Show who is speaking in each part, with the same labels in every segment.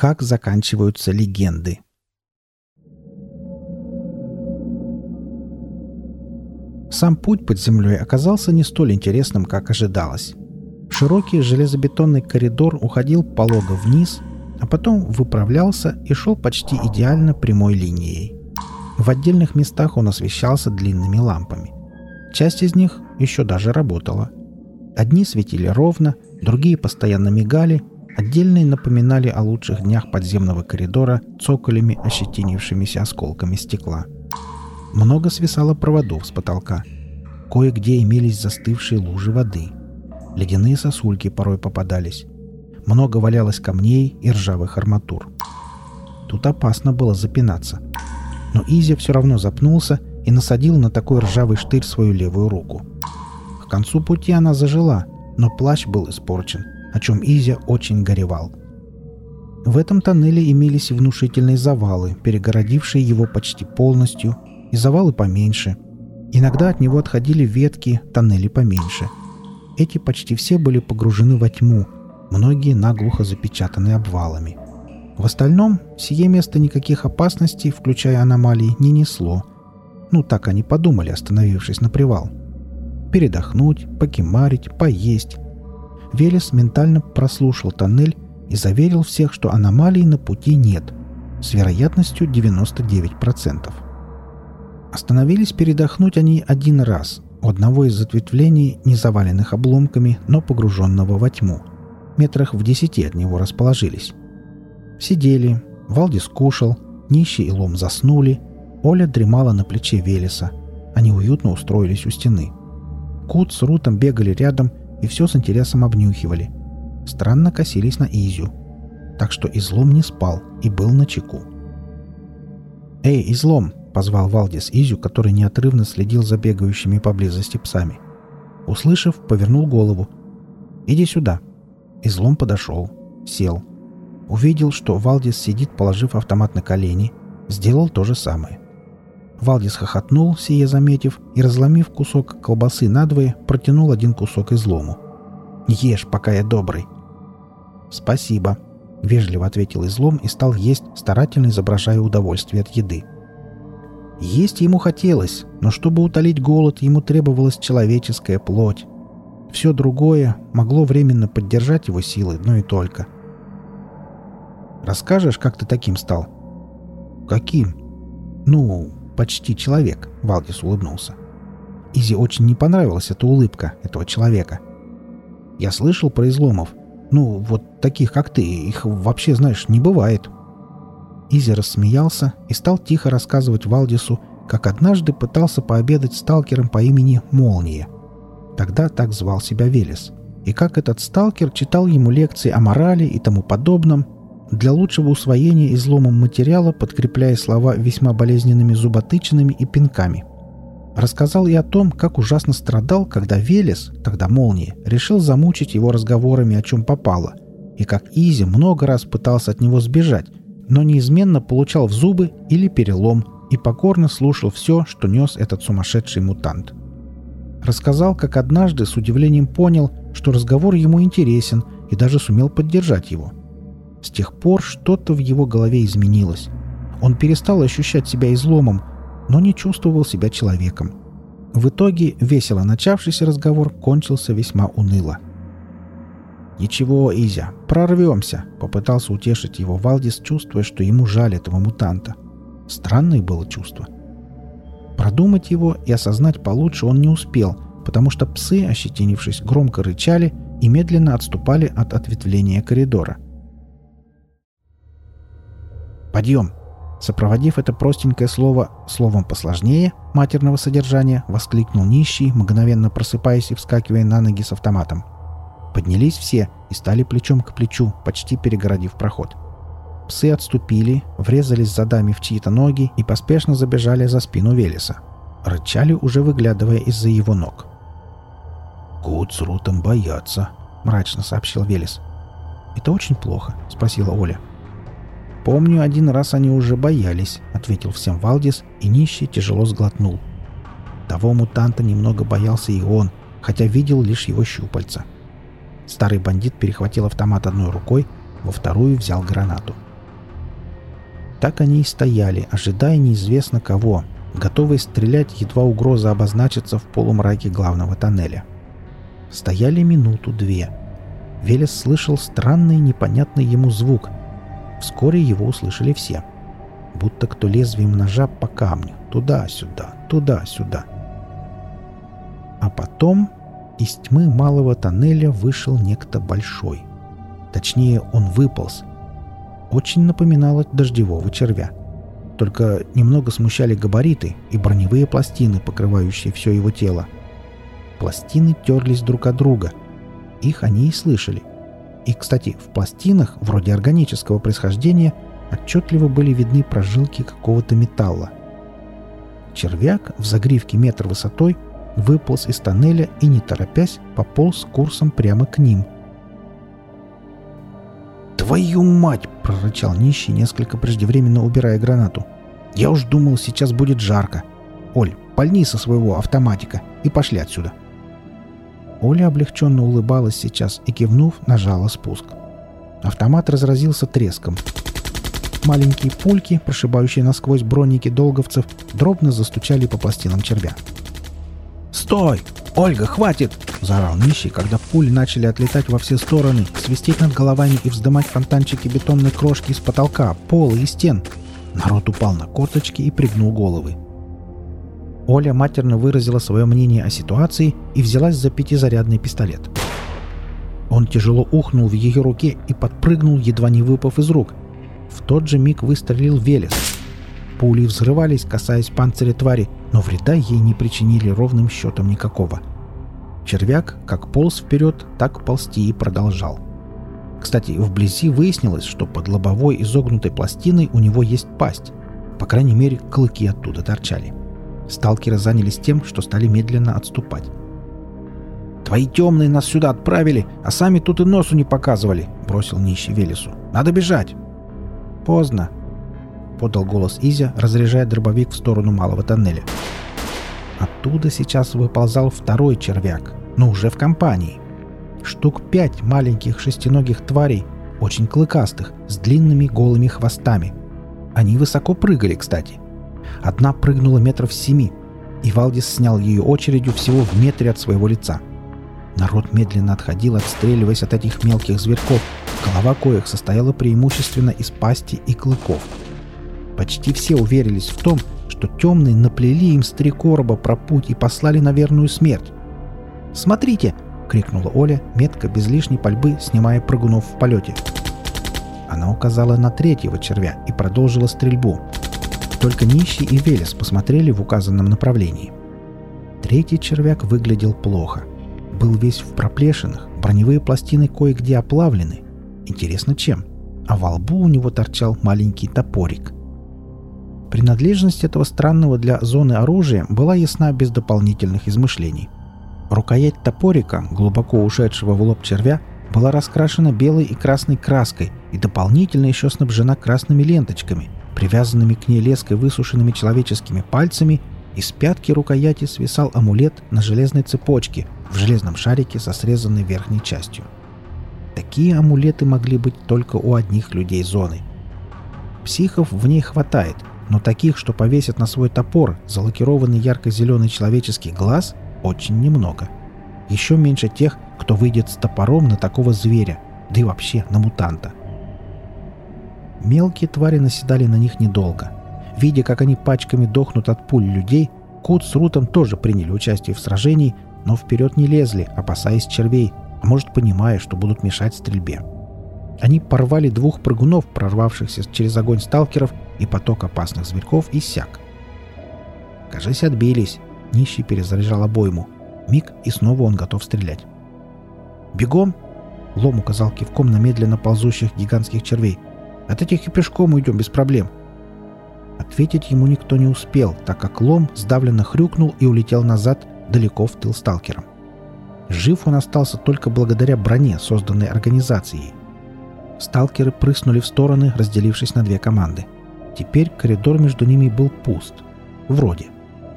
Speaker 1: Как заканчиваются легенды. Сам путь под землей оказался не столь интересным, как ожидалось. Широкий железобетонный коридор уходил полого вниз, а потом выправлялся и шел почти идеально прямой линией. В отдельных местах он освещался длинными лампами. Часть из них еще даже работала. Одни светили ровно, другие постоянно мигали, отдельные напоминали о лучших днях подземного коридора цоколями, ощетинившимися осколками стекла. Много свисало проводов с потолка. Кое-где имелись застывшие лужи воды. Ледяные сосульки порой попадались. Много валялось камней и ржавых арматур. Тут опасно было запинаться. Но Изя все равно запнулся и насадил на такой ржавый штырь свою левую руку. К концу пути она зажила, но плащ был испорчен, о чем Изя очень горевал. В этом тоннеле имелись внушительные завалы, перегородившие его почти полностью, и завалы поменьше. Иногда от него отходили ветки, тоннели поменьше. Эти почти все были погружены во тьму, многие наглухо запечатаны обвалами. В остальном, сие место никаких опасностей, включая аномалии, не несло. Ну, так они подумали, остановившись на привал. Передохнуть, покемарить, поесть. Велес ментально прослушал тоннель и заверил всех, что аномалий на пути нет, с вероятностью 99%. Остановились передохнуть они один раз, у одного из ответвлений, не заваленных обломками, но погруженного во тьму. Метрах в десяти от него расположились. Сидели, Валдис кушал, Нищий и Лом заснули, Оля дремала на плече Велеса. Они уютно устроились у стены. Кут с Рутом бегали рядом и все с интересом обнюхивали. Странно косились на Изю. Так что Излом не спал и был на чеку. «Эй, Излом!» — позвал Валдис Изю, который неотрывно следил за бегающими поблизости псами. Услышав, повернул голову. «Иди сюда». Излом подошел. Сел. Увидел, что Валдис сидит, положив автомат на колени. Сделал то же самое. Валдис хохотнул, сие заметив, и, разломив кусок колбасы надвое, протянул один кусок излому. «Ешь, пока я добрый». «Спасибо», — вежливо ответил излом и стал есть, старательно изображая удовольствие от еды. Есть ему хотелось, но чтобы утолить голод, ему требовалась человеческая плоть. Все другое могло временно поддержать его силы, но и только — Расскажешь, как ты таким стал?» «Каким?» «Ну, почти человек», — Валдис улыбнулся. Изи очень не понравилась эта улыбка этого человека. «Я слышал про изломов. Ну, вот таких, как ты, их вообще, знаешь, не бывает». Изи рассмеялся и стал тихо рассказывать Валдису, как однажды пытался пообедать сталкером по имени Молния. Тогда так звал себя Велес. И как этот сталкер читал ему лекции о морали и тому подобном, для лучшего усвоения изломом материала, подкрепляя слова весьма болезненными зуботычинами и пинками. Рассказал и о том, как ужасно страдал, когда Велес, тогда Молния, решил замучить его разговорами о чем попало, и как Изи много раз пытался от него сбежать, но неизменно получал в зубы или перелом и покорно слушал все, что нес этот сумасшедший мутант. Рассказал, как однажды с удивлением понял, что разговор ему интересен и даже сумел поддержать его – с тех пор что-то в его голове изменилось. Он перестал ощущать себя изломом, но не чувствовал себя человеком. В итоге весело начавшийся разговор кончился весьма уныло. «Ничего, Изя, прорвемся», — попытался утешить его Валдис, чувствуя, что ему жаль этого мутанта. Странное было чувство. Продумать его и осознать получше он не успел, потому что псы, ощетинившись, громко рычали и медленно отступали от ответвления коридора — «Подъем!» Сопроводив это простенькое слово словом посложнее, матерного содержания, воскликнул нищий, мгновенно просыпаясь и вскакивая на ноги с автоматом. Поднялись все и стали плечом к плечу, почти перегородив проход. Псы отступили, врезались задами в чьи-то ноги и поспешно забежали за спину Велеса. Рычали, уже выглядывая из-за его ног. «Кут с Рутом боятся», — мрачно сообщил Велес. «Это очень плохо», — спросила Оля. «Помню, один раз они уже боялись», — ответил всем Валдис, и нищий тяжело сглотнул. Того мутанта немного боялся и он, хотя видел лишь его щупальца. Старый бандит перехватил автомат одной рукой, во вторую взял гранату. Так они и стояли, ожидая неизвестно кого, готовые стрелять, едва угроза обозначится в полумраке главного тоннеля. Стояли минуту-две. Велес слышал странный, непонятный ему звук. Вскоре его услышали все. Будто кто лезвием ножа по камню. Туда-сюда, туда-сюда. А потом из тьмы малого тоннеля вышел некто большой. Точнее, он выполз. Очень напоминало дождевого червя. Только немного смущали габариты и броневые пластины, покрывающие все его тело. Пластины терлись друг от друга. Их они и слышали. И, кстати, в пластинах, вроде органического происхождения, отчетливо были видны прожилки какого-то металла. Червяк в загривке метр высотой выполз из тоннеля и, не торопясь, пополз курсом прямо к ним. «Твою мать!» — прорычал нищий, несколько преждевременно убирая гранату. «Я уж думал, сейчас будет жарко. Оль, пальни со своего автоматика и пошли отсюда». Оля облегченно улыбалась сейчас и, кивнув, нажала спуск. Автомат разразился треском. Маленькие пульки, прошибающие насквозь броники долговцев, дробно застучали по пластинам червя. «Стой! Ольга, хватит!» – заорал нищий, когда пули начали отлетать во все стороны, свистеть над головами и вздымать фонтанчики бетонной крошки из потолка, пола и стен. Народ упал на корточки и пригнул головы. Оля матерно выразила свое мнение о ситуации и взялась за пятизарядный пистолет. Он тяжело ухнул в ее руке и подпрыгнул, едва не выпав из рук. В тот же миг выстрелил Велес. Пули взрывались, касаясь панциря твари, но вреда ей не причинили ровным счетом никакого. Червяк как полз вперед, так ползти и продолжал. Кстати, вблизи выяснилось, что под лобовой изогнутой пластиной у него есть пасть. По крайней мере, клыки оттуда торчали. Сталкеры занялись тем, что стали медленно отступать. «Твои темные нас сюда отправили, а сами тут и носу не показывали», — бросил нищий Велесу. «Надо бежать!» «Поздно», — подал голос Изя, разряжая дробовик в сторону малого тоннеля. Оттуда сейчас выползал второй червяк, но уже в компании. Штук пять маленьких шестиногих тварей, очень клыкастых, с длинными голыми хвостами. Они высоко прыгали, кстати — Одна прыгнула метров семи, и Валдис снял ее очередью всего в метре от своего лица. Народ медленно отходил, отстреливаясь от этих мелких зверьков, голова коих состояла преимущественно из пасти и клыков. Почти все уверились в том, что темные наплели им с три короба про путь и послали на верную смерть. «Смотрите!» — крикнула Оля, метко, без лишней пальбы, снимая прыгунов в полете. Она указала на третьего червя и продолжила стрельбу. Только Нищий и Велес посмотрели в указанном направлении. Третий червяк выглядел плохо. Был весь в проплешинах, броневые пластины кое-где оплавлены. Интересно чем? А во лбу у него торчал маленький топорик. Принадлежность этого странного для зоны оружия была ясна без дополнительных измышлений. Рукоять топорика, глубоко ушедшего в лоб червя, была раскрашена белой и красной краской и дополнительно еще снабжена красными ленточками – Привязанными к ней леской высушенными человеческими пальцами из пятки рукояти свисал амулет на железной цепочке в железном шарике со срезанной верхней частью. Такие амулеты могли быть только у одних людей зоны. Психов в ней хватает, но таких, что повесят на свой топор залакированный ярко-зеленый человеческий глаз, очень немного. Еще меньше тех, кто выйдет с топором на такого зверя, да и вообще на мутанта. Мелкие твари наседали на них недолго. Видя, как они пачками дохнут от пуль людей, Кут с Рутом тоже приняли участие в сражении, но вперед не лезли, опасаясь червей, а может, понимая, что будут мешать стрельбе. Они порвали двух прыгунов, прорвавшихся через огонь сталкеров, и поток опасных зверьков иссяк. Кажись, отбились. Нищий перезаряжал обойму. Миг, и снова он готов стрелять. «Бегом!» Лом указал кивком на медленно ползущих гигантских червей. От этих и пешком уйдем без проблем». Ответить ему никто не успел, так как лом сдавленно хрюкнул и улетел назад, далеко в тыл сталкером. Жив он остался только благодаря броне, созданной организацией. Сталкеры прыснули в стороны, разделившись на две команды. Теперь коридор между ними был пуст. Вроде.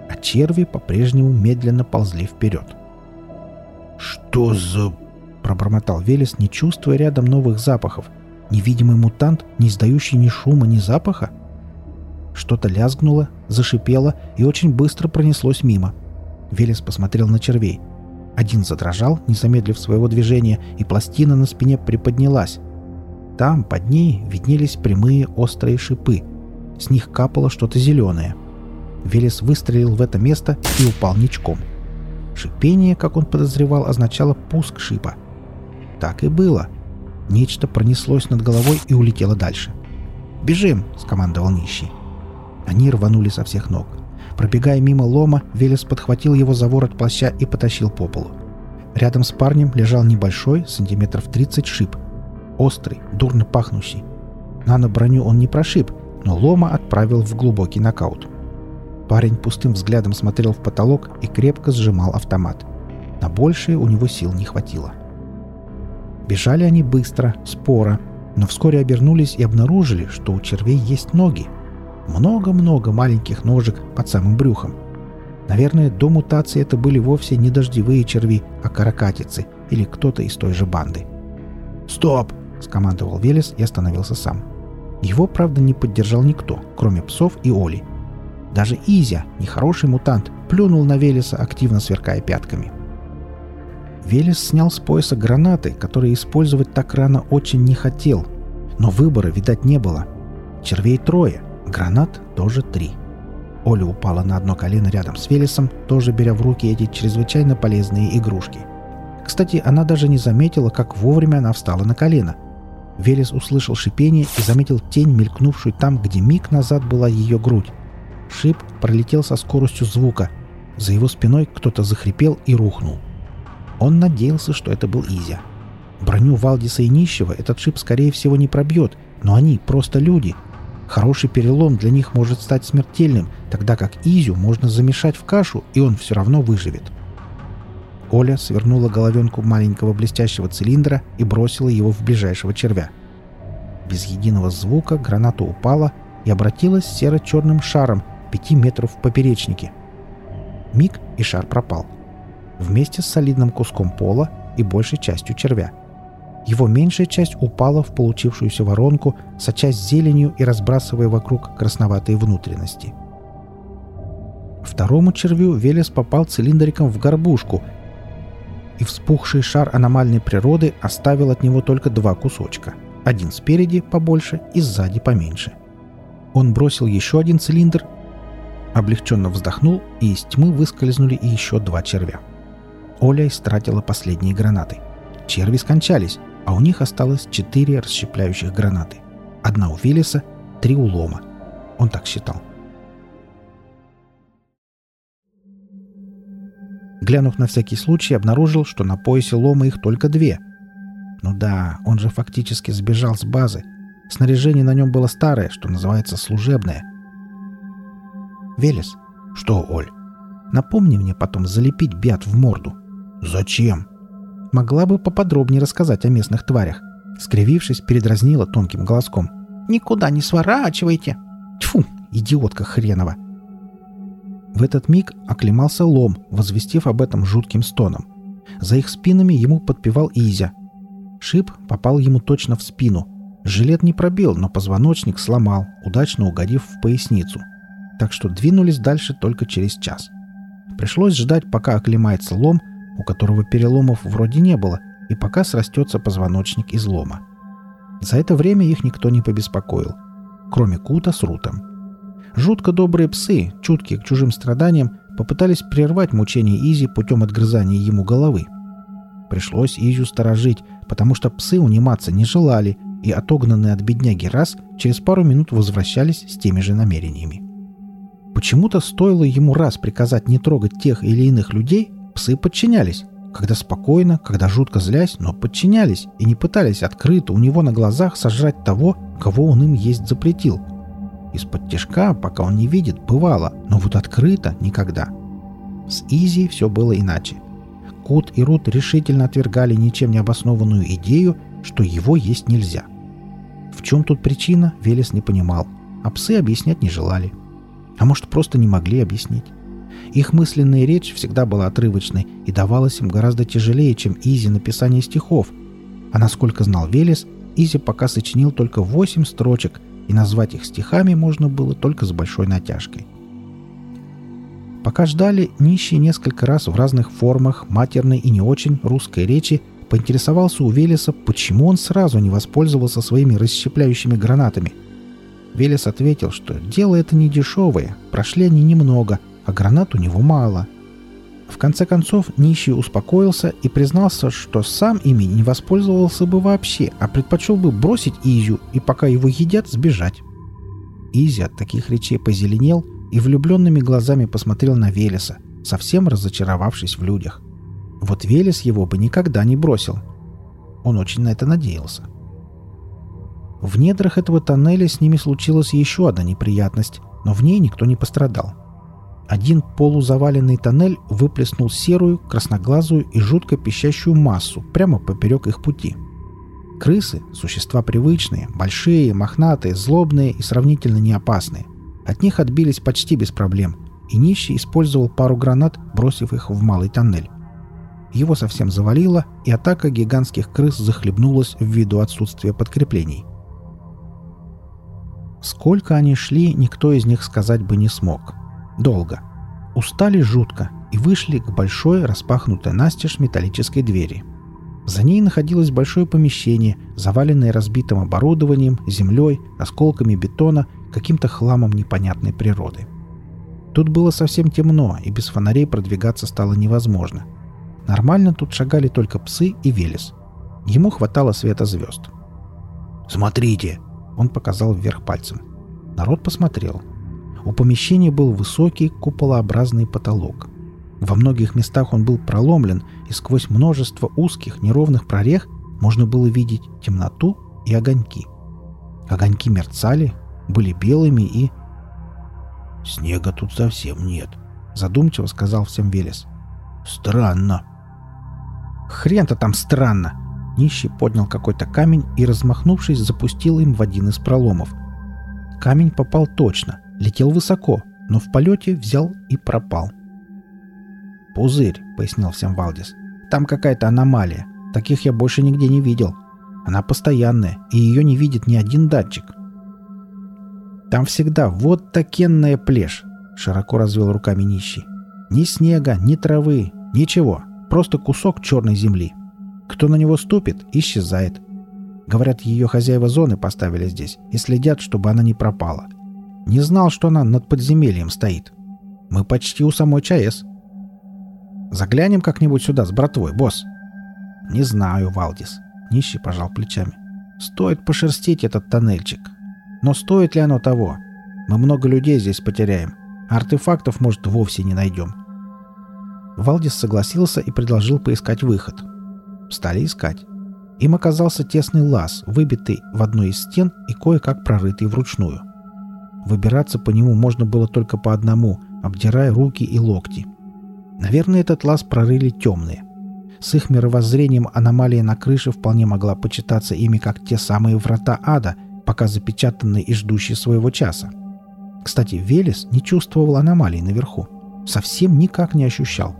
Speaker 1: А черви по-прежнему медленно ползли вперед. «Что за...» — пробормотал Велес, не чувствуя рядом новых запахов — Невидимый мутант, не издающий ни шума, ни запаха? Что-то лязгнуло, зашипело и очень быстро пронеслось мимо. Велес посмотрел на червей. Один задрожал, не замедлив своего движения, и пластина на спине приподнялась. Там, под ней, виднелись прямые острые шипы. С них капало что-то зеленое. Велес выстрелил в это место и упал ничком. Шипение, как он подозревал, означало пуск шипа. Так и было. Нечто пронеслось над головой и улетело дальше. «Бежим!» — скомандовал нищий. Они рванули со всех ног. Пробегая мимо лома, Велес подхватил его за ворот плаща и потащил по полу. Рядом с парнем лежал небольшой, сантиметров 30 шип. Острый, дурно пахнущий. Нано-броню он не прошиб, но лома отправил в глубокий нокаут. Парень пустым взглядом смотрел в потолок и крепко сжимал автомат. На большее у него сил не хватило. Бежали они быстро, споро, но вскоре обернулись и обнаружили, что у червей есть ноги — много-много маленьких ножек под самым брюхом. Наверное, до мутации это были вовсе не дождевые черви, а каракатицы или кто-то из той же банды. «Стоп!» — скомандовал Велес и остановился сам. Его, правда, не поддержал никто, кроме псов и Оли. Даже Изя, нехороший мутант, плюнул на Велеса, активно сверкая пятками. Велес снял с пояса гранаты, которые использовать так рано очень не хотел. Но выбора, видать, не было. Червей трое — Гранат тоже три. Оля упала на одно колено рядом с Велесом, тоже беря в руки эти чрезвычайно полезные игрушки. Кстати, она даже не заметила, как вовремя она встала на колено. Велес услышал шипение и заметил тень, мелькнувшую там, где миг назад была ее грудь. Шип пролетел со скоростью звука. За его спиной кто-то захрипел и рухнул. Он надеялся, что это был Изя. Броню Валдиса и Нищего этот шип, скорее всего, не пробьет, но они просто люди — Хороший перелом для них может стать смертельным, тогда как Изю можно замешать в кашу, и он все равно выживет. Оля свернула головенку маленького блестящего цилиндра и бросила его в ближайшего червя. Без единого звука граната упала и обратилась серо-черным шаром пяти метров в поперечнике. Миг и шар пропал. Вместе с солидным куском пола и большей частью червя – его меньшая часть упала в получившуюся воронку, сочась зеленью и разбрасывая вокруг красноватые внутренности. Второму червю Велес попал цилиндриком в горбушку, и вспухший шар аномальной природы оставил от него только два кусочка. Один спереди побольше и сзади поменьше. Он бросил еще один цилиндр, облегченно вздохнул, и из тьмы выскользнули еще два червя. Оля истратила последние гранаты. Черви скончались, а у них осталось четыре расщепляющих гранаты. Одна у Виллиса, три у Лома. Он так считал. Глянув на всякий случай, обнаружил, что на поясе Лома их только две. Ну да, он же фактически сбежал с базы. Снаряжение на нем было старое, что называется служебное. «Велес?» «Что, Оль?» «Напомни мне потом залепить Биат в морду». «Зачем?» Могла бы поподробнее рассказать о местных тварях. Скривившись, передразнила тонким голоском. «Никуда не сворачивайте!» Тьфу, идиотка хренова! В этот миг оклемался лом, возвестив об этом жутким стоном. За их спинами ему подпевал Изя. Шип попал ему точно в спину. Жилет не пробил, но позвоночник сломал, удачно угодив в поясницу. Так что двинулись дальше только через час. Пришлось ждать, пока оклемается лом, у которого переломов вроде не было, и пока срастется позвоночник из лома. За это время их никто не побеспокоил, кроме Кута с Рутом. Жутко добрые псы, чуткие к чужим страданиям, попытались прервать мучение Изи путем отгрызания ему головы. Пришлось Изю сторожить, потому что псы униматься не желали, и отогнанные от бедняги раз через пару минут возвращались с теми же намерениями. Почему-то стоило ему раз приказать не трогать тех или иных людей, Псы подчинялись. Когда спокойно, когда жутко злясь, но подчинялись и не пытались открыто у него на глазах сожрать того, кого он им есть запретил. Из-под тяжка, пока он не видит, бывало, но вот открыто никогда. С Изи все было иначе. Кут и Рут решительно отвергали ничем не обоснованную идею, что его есть нельзя. В чем тут причина, Велес не понимал, а псы объяснять не желали. А может, просто не могли объяснить. Их мысленная речь всегда была отрывочной и давалась им гораздо тяжелее, чем Изи написание стихов. А насколько знал Велес, Изи пока сочинил только восемь строчек, и назвать их стихами можно было только с большой натяжкой. Пока ждали, нищий несколько раз в разных формах матерной и не очень русской речи поинтересовался у Велеса, почему он сразу не воспользовался своими расщепляющими гранатами. Велес ответил, что дело это не дешевое, прошли они немного, а гранат у него мало. В конце концов, нищий успокоился и признался, что сам ими не воспользовался бы вообще, а предпочел бы бросить Изю и пока его едят, сбежать. Изи от таких речей позеленел и влюбленными глазами посмотрел на Велеса, совсем разочаровавшись в людях. Вот Велес его бы никогда не бросил. Он очень на это надеялся. В недрах этого тоннеля с ними случилась еще одна неприятность, но в ней никто не пострадал. Один полузаваленный тоннель выплеснул серую, красноглазую и жутко пищащую массу прямо поперек их пути. Крысы – существа привычные, большие, мохнатые, злобные и сравнительно неопасные. От них отбились почти без проблем, и нищий использовал пару гранат, бросив их в малый тоннель. Его совсем завалило, и атака гигантских крыс захлебнулась ввиду отсутствия подкреплений. Сколько они шли, никто из них сказать бы не смог. Долго. Устали жутко и вышли к большой распахнутой настежь металлической двери. За ней находилось большое помещение, заваленное разбитым оборудованием, землей, осколками бетона, каким-то хламом непонятной природы. Тут было совсем темно, и без фонарей продвигаться стало невозможно – Нормально тут шагали только псы и Велес. Ему хватало света звезд. «Смотрите!» — он показал вверх пальцем. Народ посмотрел. У помещения был высокий куполообразный потолок. Во многих местах он был проломлен, и сквозь множество узких неровных прорех можно было видеть темноту и огоньки. Огоньки мерцали, были белыми и... «Снега тут совсем нет», — задумчиво сказал всем Велес. «Странно». Хрен-то там странно. Нищий поднял какой-то камень и, размахнувшись, запустил им в один из проломов. Камень попал точно, летел высоко, но в полете взял и пропал. «Пузырь», — пояснил всем Валдис. «Там какая-то аномалия. Таких я больше нигде не видел. Она постоянная, и ее не видит ни один датчик». «Там всегда вот такенная плешь», — широко развел руками нищий. «Ни снега, ни травы, ничего просто кусок черной земли. Кто на него ступит, исчезает. Говорят, ее хозяева зоны поставили здесь и следят, чтобы она не пропала. Не знал, что она над подземельем стоит. Мы почти у самой ЧАЭС. Заглянем как-нибудь сюда с братвой, босс. Не знаю, Валдис. Нищий пожал плечами. Стоит пошерстить этот тоннельчик. Но стоит ли оно того? Мы много людей здесь потеряем. Артефактов, может, вовсе не найдем. Валдис согласился и предложил поискать выход. Стали искать. Им оказался тесный лаз, выбитый в одной из стен и кое-как прорытый вручную. Выбираться по нему можно было только по одному, обдирая руки и локти. Наверное, этот лаз прорыли темные. С их мировоззрением аномалия на крыше вполне могла почитаться ими как те самые врата ада, пока запечатанные и ждущие своего часа. Кстати, Велес не чувствовал аномалий наверху. Совсем никак не ощущал.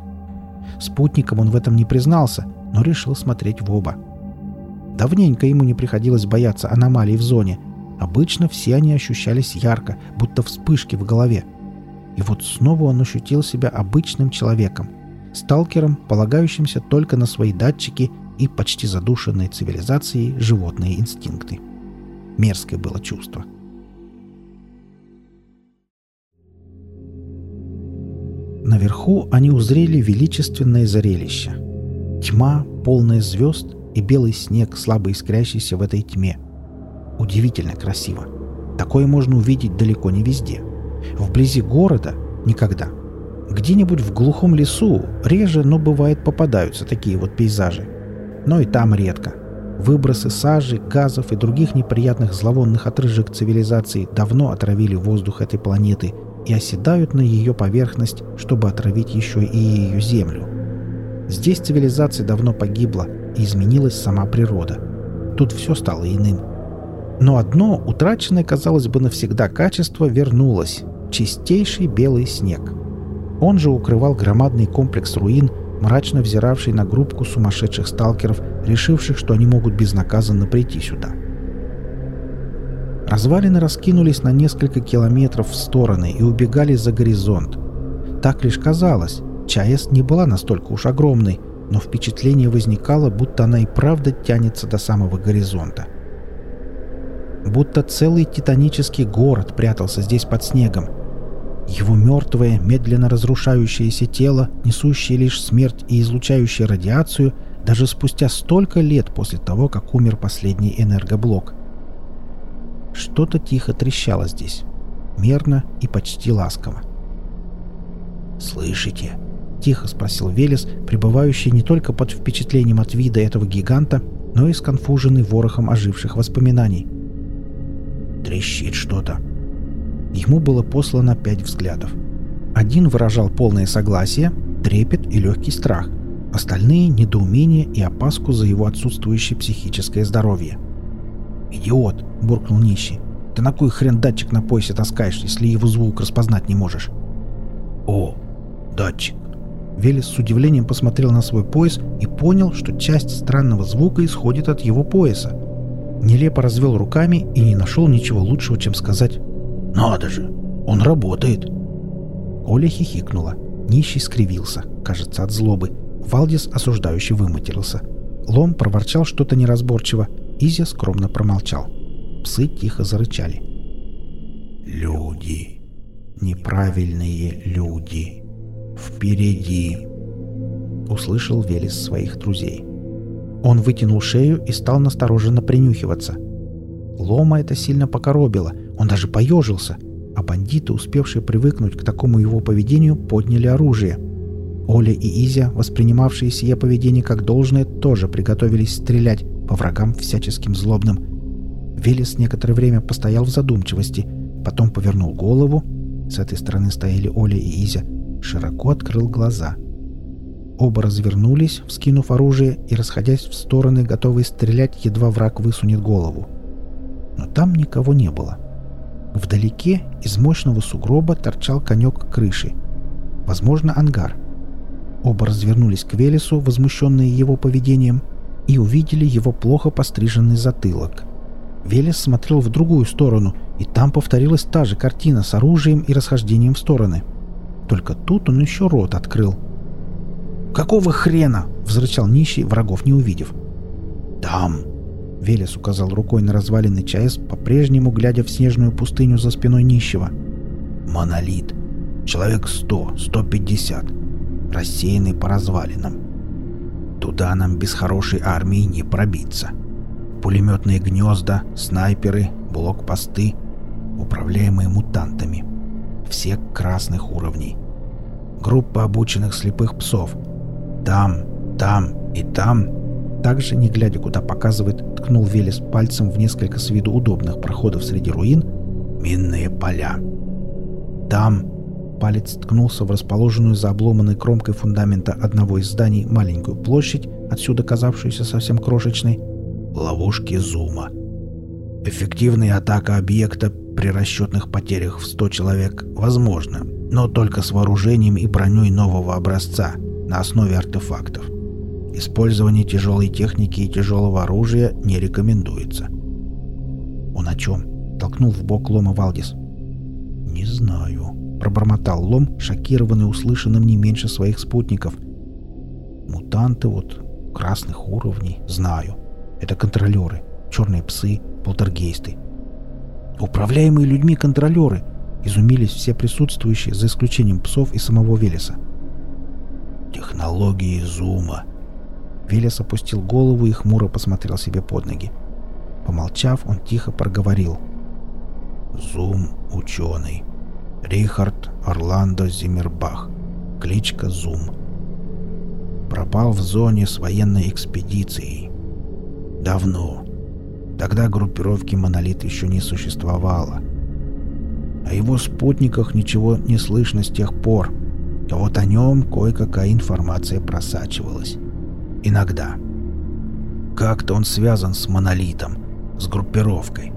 Speaker 1: Спутником он в этом не признался, но решил смотреть в оба. Давненько ему не приходилось бояться аномалий в зоне. Обычно все они ощущались ярко, будто вспышки в голове. И вот снова он ощутил себя обычным человеком, сталкером, полагающимся только на свои датчики и почти задушенные цивилизацией животные инстинкты. Мерзкое было чувство. — Наверху они узрели величественное зрелище. Тьма, полная звезд и белый снег, слабо искрящийся в этой тьме. Удивительно красиво. Такое можно увидеть далеко не везде. Вблизи города — никогда. Где-нибудь в глухом лесу реже, но бывает попадаются такие вот пейзажи. Но и там редко. Выбросы сажи, газов и других неприятных зловонных отрыжек цивилизации давно отравили воздух этой планеты — и оседают на ее поверхность, чтобы отравить еще и ее землю. Здесь цивилизация давно погибла, и изменилась сама природа. Тут все стало иным. Но одно, утраченное, казалось бы, навсегда качество, вернулось — чистейший белый снег. Он же укрывал громадный комплекс руин, мрачно взиравший на группку сумасшедших сталкеров, решивших, что они могут безнаказанно прийти сюда. Развалины раскинулись на несколько километров в стороны и убегали за горизонт. Так лишь казалось. ЧАЭС не была настолько уж огромной, но впечатление возникало, будто она и правда тянется до самого горизонта. Будто целый титанический город прятался здесь под снегом. Его мертвое, медленно разрушающееся тело, несущее лишь смерть и излучающее радиацию, даже спустя столько лет после того, как умер последний энергоблок. Что-то тихо трещало здесь. Мерно и почти ласково. «Слышите?» — тихо спросил Велес, пребывающий не только под впечатлением от вида этого гиганта, но и сконфуженный ворохом оживших воспоминаний. «Трещит что-то». Ему было послано пять взглядов. Один выражал полное согласие, трепет и легкий страх. Остальные — недоумение и опаску за его отсутствующее психическое здоровье. «Идиот!» — буркнул нищий. «Ты на кой хрен датчик на поясе таскаешь, если его звук распознать не можешь?» «О, датчик!» Велес с удивлением посмотрел на свой пояс и понял, что часть странного звука исходит от его пояса. Нелепо развел руками и не нашел ничего лучшего, чем сказать «Надо же! Он работает!» Оля хихикнула. Нищий скривился, кажется, от злобы. Валдис осуждающе выматерился. Лом проворчал что-то неразборчиво. Изя скромно промолчал. Псы тихо зарычали. «Люди!» неправильные люди. Впереди!» Услышал Велес своих друзей. Он вытянул шею и стал настороженно принюхиваться. Лома это сильно покоробило, он даже поежился, а бандиты, успевшие привыкнуть к такому его поведению, подняли оружие. Оля и Изя, воспринимавшие сие поведение как должное, тоже приготовились стрелять по врагам всяческим злобным. Велес некоторое время постоял в задумчивости, потом повернул голову с этой стороны стояли Оля и Изя. Широко открыл глаза. Оба развернулись, вскинув оружие и расходясь в стороны, готовые стрелять, едва враг высунет голову. Но там никого не было. Вдалеке из мощного сугроба торчал конек крыши. Возможно, ангар. Оба развернулись к Велесу, возмущенные его поведением, и увидели его плохо постриженный затылок. Велес смотрел в другую сторону, и там повторилась та же картина с оружием и расхождением в стороны. Только тут он еще рот открыл. «Какого хрена?» — взрычал нищий, врагов не увидев. «Там!» — Велес указал рукой на разваленный ЧАЭС, по-прежнему глядя в снежную пустыню за спиной нищего. «Монолит. Человек сто, сто пятьдесят. Рассеянный по развалинам. Туда нам без хорошей армии не пробиться. Пулеметные гнезда, снайперы, блокпосты, управляемые мутантами. Все красных уровней. Группа обученных слепых псов. Там, там и там. Также, не глядя куда показывает, ткнул Велес пальцем в несколько с виду удобных проходов среди руин. Минные поля. Там палец ткнулся в расположенную за обломанной кромкой фундамента одного из зданий маленькую площадь, отсюда казавшуюся совсем крошечной, ловушки зума. Эффективная атака объекта при расчетных потерях в 100 человек возможна, но только с вооружением и броней нового образца на основе артефактов. Использование тяжелой техники и тяжелого оружия не рекомендуется. «Он о чем?» — толкнул в бок Лома Валдис. «Не знаю», — пробормотал Лом, шокированный услышанным не меньше своих спутников. «Мутанты вот красных уровней, знаю. Это контролеры, черные псы, полтергейсты. Управляемые людьми контролеры, изумились все присутствующие, за исключением псов и самого Велеса. Технологии Зума. Велес опустил голову и хмуро посмотрел себе под ноги. Помолчав, он тихо проговорил. «Зум — ученый. Рихард Орландо Зиммербах. Кличка Зум. Пропал в зоне с военной экспедицией. Давно. Тогда группировки «Монолит» еще не существовало. О его спутниках ничего не слышно с тех пор. А вот о нем кое-какая информация просачивалась. Иногда. Как-то он связан с «Монолитом», с группировкой.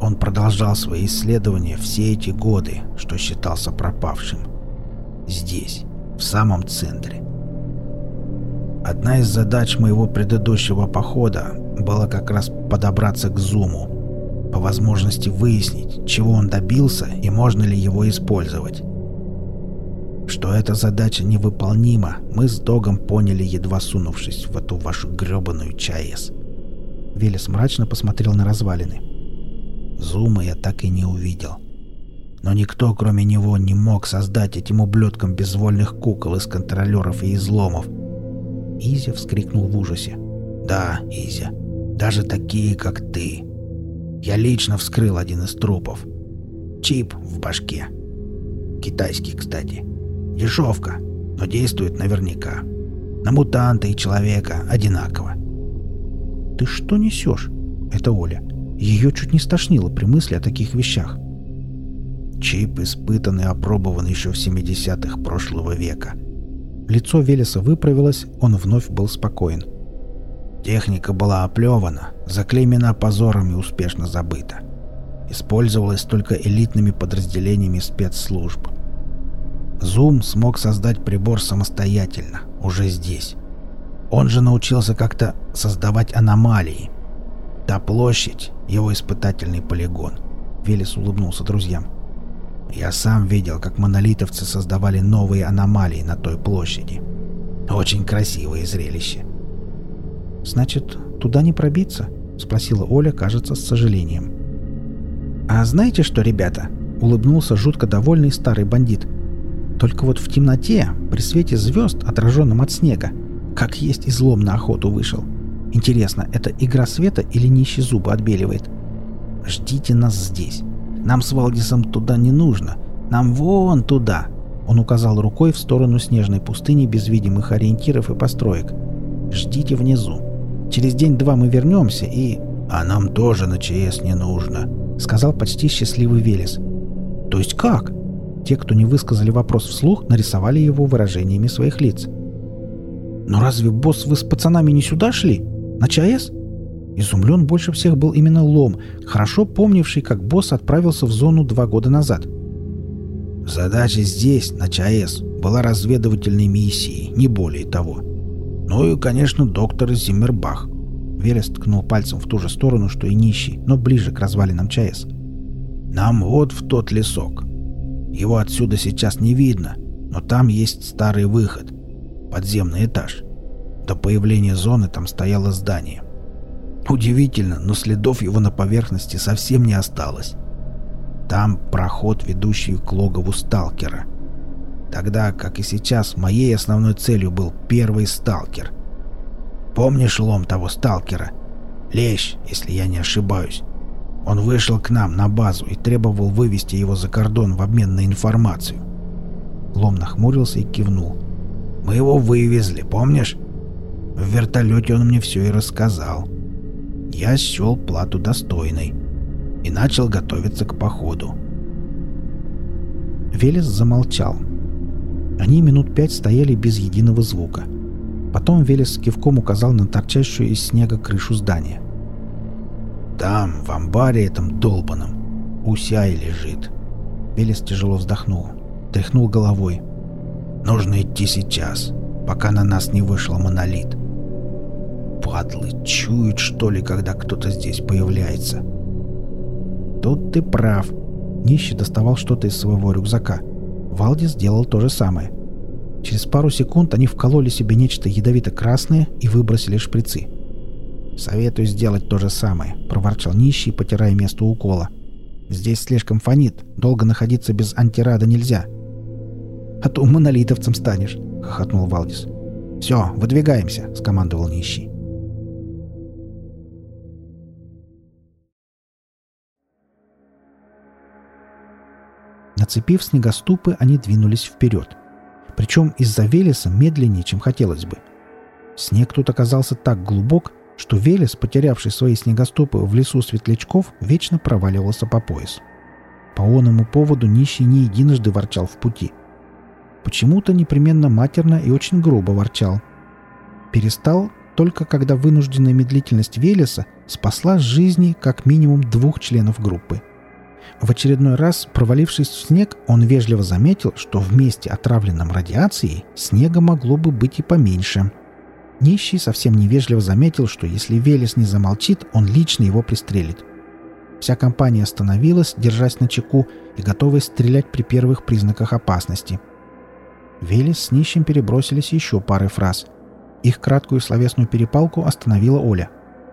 Speaker 1: Он продолжал свои исследования все эти годы, что считался пропавшим. Здесь, в самом центре. Одна из задач моего предыдущего похода была как раз подобраться к Зуму, по возможности выяснить, чего он добился и можно ли его использовать. Что эта задача невыполнима, мы с Догом поняли, едва сунувшись в эту вашу гребаную ЧАЭС. Велес мрачно посмотрел на развалины. Зума я так и не увидел. Но никто, кроме него, не мог создать этим ублюдкам безвольных кукол из контролеров и изломов. Изя вскрикнул в ужасе. «Да, Изя, даже такие, как ты. Я лично вскрыл один из трупов. Чип в башке. Китайский, кстати. Дешевка, но действует наверняка. На мутанта и человека одинаково. «Ты что несешь?» Это Оля. Ее чуть не стошнило при мысли о таких вещах. Чип испытан и опробован еще в 70-х прошлого века. Лицо Велеса выправилось, он вновь был спокоен. Техника была оплевана, заклеймена позором и успешно забыта. Использовалась только элитными подразделениями спецслужб. Зум смог создать прибор самостоятельно, уже здесь. Он же научился как-то создавать аномалии. Та площадь — его испытательный полигон. Велес улыбнулся друзьям. Я сам видел, как монолитовцы создавали новые аномалии на той площади. Очень красивое зрелище. «Значит, туда не пробиться?» — спросила Оля, кажется, с сожалением. «А знаете что, ребята?» — улыбнулся жутко довольный старый бандит. «Только вот в темноте, при свете звезд, отраженном от снега, как есть излом на охоту вышел. Интересно, это игра света или нищий зубы отбеливает? Ждите нас здесь. Нам с Валдисом туда не нужно. Нам вон туда. Он указал рукой в сторону снежной пустыни без видимых ориентиров и построек. Ждите внизу. Через день-два мы вернемся и... А нам тоже на ЧС не нужно, сказал почти счастливый Велес. То есть как? Те, кто не высказали вопрос вслух, нарисовали его выражениями своих лиц. «Но разве, босс, вы с пацанами не сюда шли? На ЧАЭС?» Изумлен больше всех был именно Лом, хорошо помнивший, как босс отправился в зону два года назад. «Задача здесь, на ЧАЭС, была разведывательной миссией, не более того. Ну и, конечно, доктор Зиммербах». Велес ткнул пальцем в ту же сторону, что и нищий, но ближе к развалинам ЧАЭС. «Нам вот в тот лесок. Его отсюда сейчас не видно, но там есть старый выход подземный этаж. До появления зоны там стояло здание. Удивительно, но следов его на поверхности совсем не осталось. Там проход, ведущий к логову сталкера. Тогда, как и сейчас, моей основной целью был первый сталкер. Помнишь лом того сталкера? Лещ, если я не ошибаюсь. Он вышел к нам на базу и требовал вывести его за кордон в обмен на информацию. Лом нахмурился и кивнул. Мы его вывезли, помнишь? В вертолете он мне все и рассказал. Я счел плату достойной и начал готовиться к походу.
Speaker 2: Велес замолчал. Они минут пять стояли без единого звука. Потом Велес кивком указал на торчащую из снега крышу здания.
Speaker 1: «Там, в амбаре этом долбаном, Усяй лежит».
Speaker 2: Велес тяжело вздохнул, тряхнул головой.
Speaker 1: Нужно идти сейчас, пока на нас не вышел монолит. Падлы чуют, что ли, когда кто-то здесь появляется.
Speaker 2: Тут ты прав. Нищий доставал что-то из своего рюкзака. Валди сделал то же самое. Через пару секунд они вкололи себе нечто ядовито-красное и выбросили шприцы. «Советую сделать то же самое», — проворчал нищий, потирая место укола. «Здесь слишком фонит. Долго находиться без антирада нельзя а то монолитовцем станешь», — хохотнул Валдис. «Все, выдвигаемся», — скомандовал нищий. Нацепив снегоступы, они двинулись вперед. Причем из-за Велеса медленнее, чем хотелось бы. Снег тут оказался так глубок, что Велес, потерявший свои снегоступы в лесу светлячков, вечно проваливался по пояс. По оному поводу нищий не единожды ворчал в пути — почему-то непременно матерно и очень грубо ворчал. Перестал только когда вынужденная медлительность Велеса спасла жизни как минимум двух членов группы. В очередной раз, провалившись в снег, он вежливо заметил, что в месте, отравленном радиацией, снега могло бы быть и поменьше. Нищий совсем невежливо заметил, что если Велес не замолчит, он лично его пристрелит. Вся компания остановилась, держась на чеку и готовая стрелять при первых признаках опасности. Велес с нищим перебросились еще парой фраз. Их краткую словесную перепалку остановила Оля.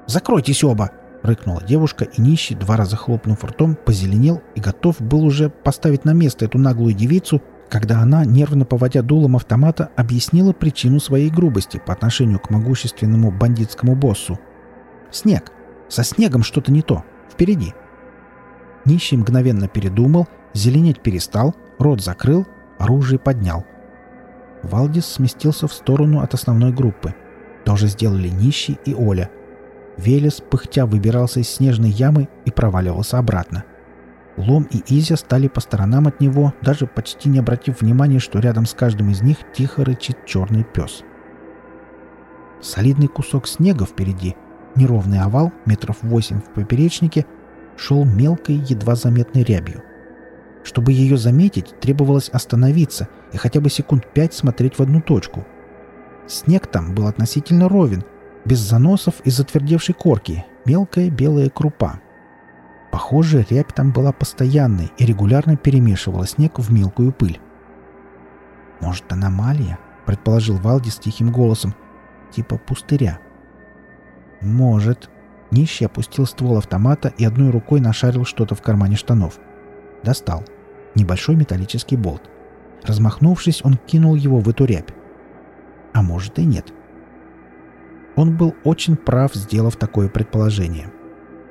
Speaker 2: «Закройтесь оба!» — рыкнула девушка, и нищий, два раза хлопнув ртом, позеленел и готов был уже поставить на место эту наглую девицу, когда она, нервно поводя дулом автомата, объяснила причину своей грубости по отношению к могущественному бандитскому боссу. «Снег! Со снегом что-то не то. Впереди!» Нищий мгновенно передумал, зеленеть перестал, рот закрыл, оружие поднял. Валдис сместился в сторону от основной группы. Тоже сделали Нищий и Оля — Велес, пыхтя, выбирался из снежной ямы и проваливался обратно. Лом и Изя стали по сторонам от него, даже почти не обратив внимания, что рядом с каждым из них тихо рычит черный пес. Солидный кусок снега впереди, неровный овал, метров восемь в поперечнике, шел мелкой, едва заметной рябью. Чтобы ее заметить, требовалось остановиться и хотя бы секунд пять смотреть в одну точку. Снег там был относительно ровен, без заносов и затвердевшей корки, мелкая белая крупа. Похоже, рябь там была постоянной и регулярно перемешивала снег в мелкую пыль. «Может, аномалия?» — предположил Валди с тихим голосом. «Типа пустыря». «Может». Нищий опустил ствол автомата и одной рукой нашарил что-то в кармане штанов. Достал. Небольшой металлический болт. Размахнувшись, он кинул его в эту рябь. А может и нет. Он был очень прав, сделав такое предположение.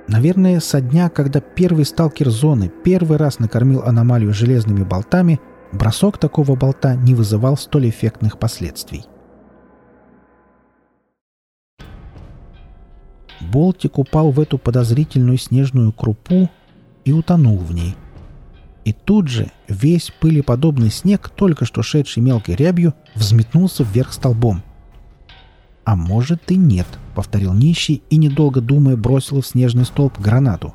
Speaker 2: Наверное, со дня, когда первый сталкер зоны первый раз накормил аномалию железными болтами, бросок такого болта не вызывал столь эффектных последствий. Болтик упал в эту подозрительную снежную крупу и утонул в ней. И тут же весь пылеподобный снег, только что шедший мелкой рябью, взметнулся вверх столбом – «А может и нет», — повторил нищий и, недолго думая, бросил в снежный столб гранату.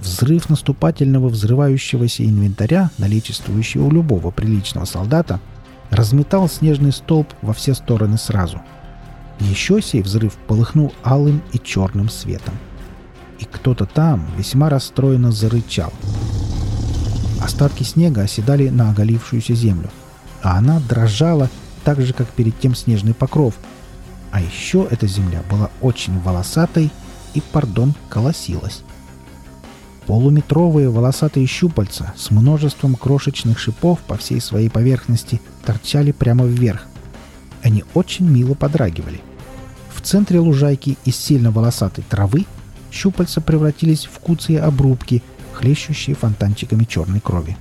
Speaker 2: Взрыв наступательного взрывающегося инвентаря, наличествующего у любого приличного солдата, разметал снежный столб во все стороны сразу. Еще сей взрыв полыхнул алым и черным светом. И кто-то там весьма расстроенно зарычал. Остатки снега оседали на оголившуюся землю, а она дрожала так же, как перед тем снежный покров. А еще эта земля была очень волосатой и, пардон, колосилась. Полуметровые волосатые щупальца с множеством крошечных шипов по всей своей поверхности торчали прямо вверх. Они очень мило подрагивали. В центре лужайки из сильно волосатой травы щупальца превратились в куцые обрубки, хлещущие фонтанчиками черной крови.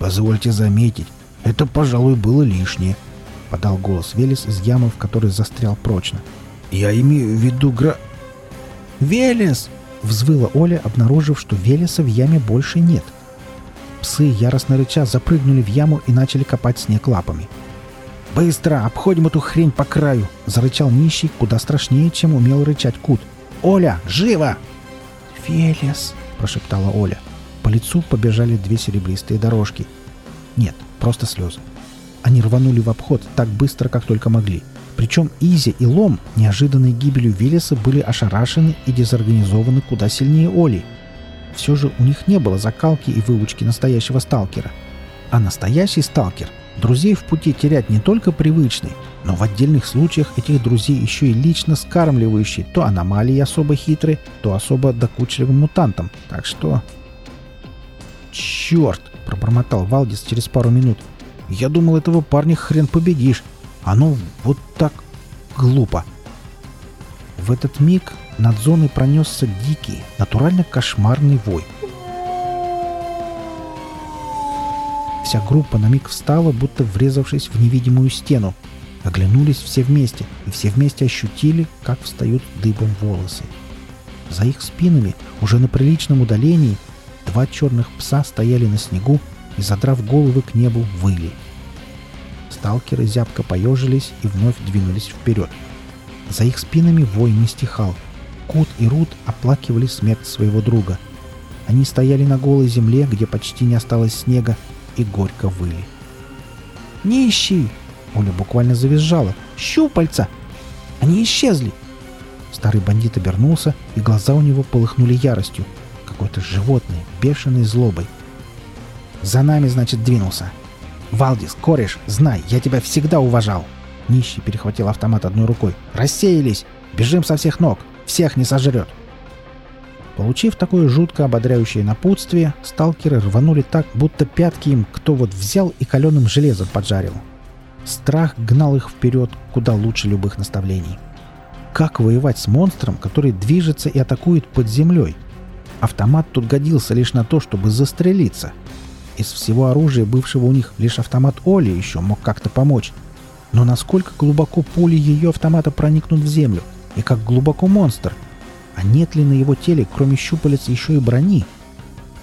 Speaker 2: «Позвольте заметить, «Это, пожалуй, было лишнее», — подал голос Велес из ямы, в которой застрял прочно. «Я имею в виду гра...» «Велес!» — взвыла Оля, обнаружив, что Велеса в яме больше нет. Псы, яростно рыча, запрыгнули в яму и начали копать снег лапами. «Быстро! Обходим эту хрень по краю!» — зарычал нищий, куда страшнее, чем умел рычать Кут. «Оля, живо!» «Велес!» — прошептала Оля. По лицу побежали две серебристые дорожки. Нет, Просто слезы. Они рванули в обход так быстро, как только могли. Причем Изи и Лом, неожиданной гибелью Виллиса, были ошарашены и дезорганизованы куда сильнее Оли. Все же у них не было закалки и выучки настоящего сталкера. А настоящий сталкер друзей в пути терять не только привычный, но в отдельных случаях этих друзей еще и лично скармливающий то аномалии особо хитрые, то особо докучливым мутантам. Так что... Черт! — пробормотал Валдис через пару минут. «Я думал, этого парня хрен победишь. Оно вот так глупо». В этот миг над зоной пронесся дикий, натурально кошмарный вой. Вся группа на миг встала, будто врезавшись в невидимую стену. Оглянулись все вместе, и все вместе ощутили, как встают дыбом волосы. За их спинами, уже на приличном удалении, Два черных пса стояли на снегу и, задрав головы к небу, выли. Сталкеры зябко поежились и вновь двинулись вперед. За их спинами вой не стихал. Кут и Рут оплакивали смерть своего друга. Они стояли на голой земле, где почти не осталось снега, и горько выли. «Нищий!» Оля буквально завизжала. «Щупальца! Они исчезли!» Старый бандит обернулся, и глаза у него полыхнули яростью. Какое-то животное, бешеной злобой. «За нами, значит, двинулся. Валдис, кореш, знай, я тебя всегда уважал!» Нищий перехватил автомат одной рукой. «Рассеялись! Бежим со всех ног! Всех не сожрет!» Получив такое жутко ободряющее напутствие, сталкеры рванули так, будто пятки им кто вот взял и каленым железом поджарил. Страх гнал их вперед куда лучше любых наставлений. Как воевать с монстром, который движется и атакует под землей? Автомат тут годился лишь на то, чтобы застрелиться. Из всего оружия, бывшего у них, лишь автомат Оли еще мог как-то помочь. Но насколько глубоко пули ее автомата проникнут в землю? И как глубоко монстр? А нет ли на его теле, кроме щупалец, еще и брони?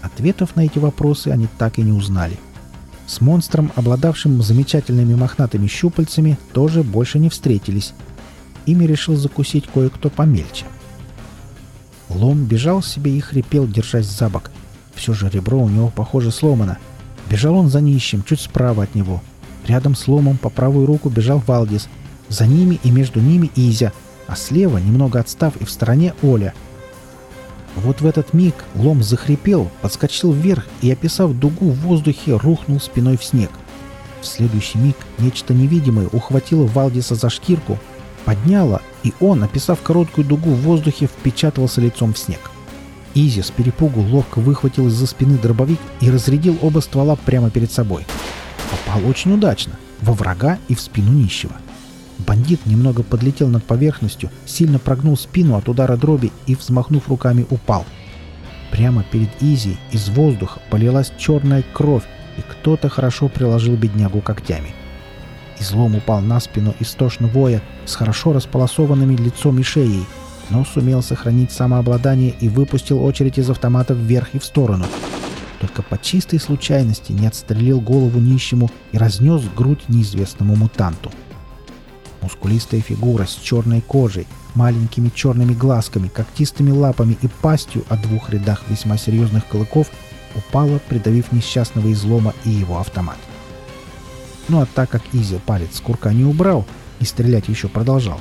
Speaker 2: Ответов на эти вопросы они так и не узнали. С монстром, обладавшим замечательными мохнатыми щупальцами, тоже больше не встретились. Ими решил закусить кое-кто помельче. Лом бежал себе и хрипел, держась за бок. Все же ребро у него, похоже, сломано. Бежал он за нищим, чуть справа от него. Рядом с ломом по правую руку бежал Валдис. За ними и между ними Изя — а слева, немного отстав и в стороне, Оля. Вот в этот миг лом захрипел, подскочил вверх и, описав дугу в воздухе, рухнул спиной в снег. В следующий миг нечто невидимое ухватило Валдиса за шкирку, подняло, и он, описав короткую дугу в воздухе, впечатывался лицом в снег. Изи с перепугу ловко выхватил из-за спины дробовик и разрядил оба ствола прямо перед собой. Попал очень удачно, во врага и в спину нищего. — Бандит немного подлетел над поверхностью, сильно прогнул спину от удара дроби и, взмахнув руками, упал. Прямо перед Изи из воздуха полилась черная кровь, и кто-то хорошо приложил беднягу когтями. Излом упал на спину истошно воя с хорошо располосованными лицом и шеей, но сумел сохранить самообладание и выпустил очередь из автомата вверх и в сторону. Только по чистой случайности не отстрелил голову нищему и разнес грудь неизвестному мутанту. Мускулистая фигура с черной кожей, маленькими черными глазками, когтистыми лапами и пастью о двух рядах весьма серьезных клыков упала, придавив несчастного излома и его автомат. Ну а так как Изи палец с курка не убрал и стрелять еще продолжал,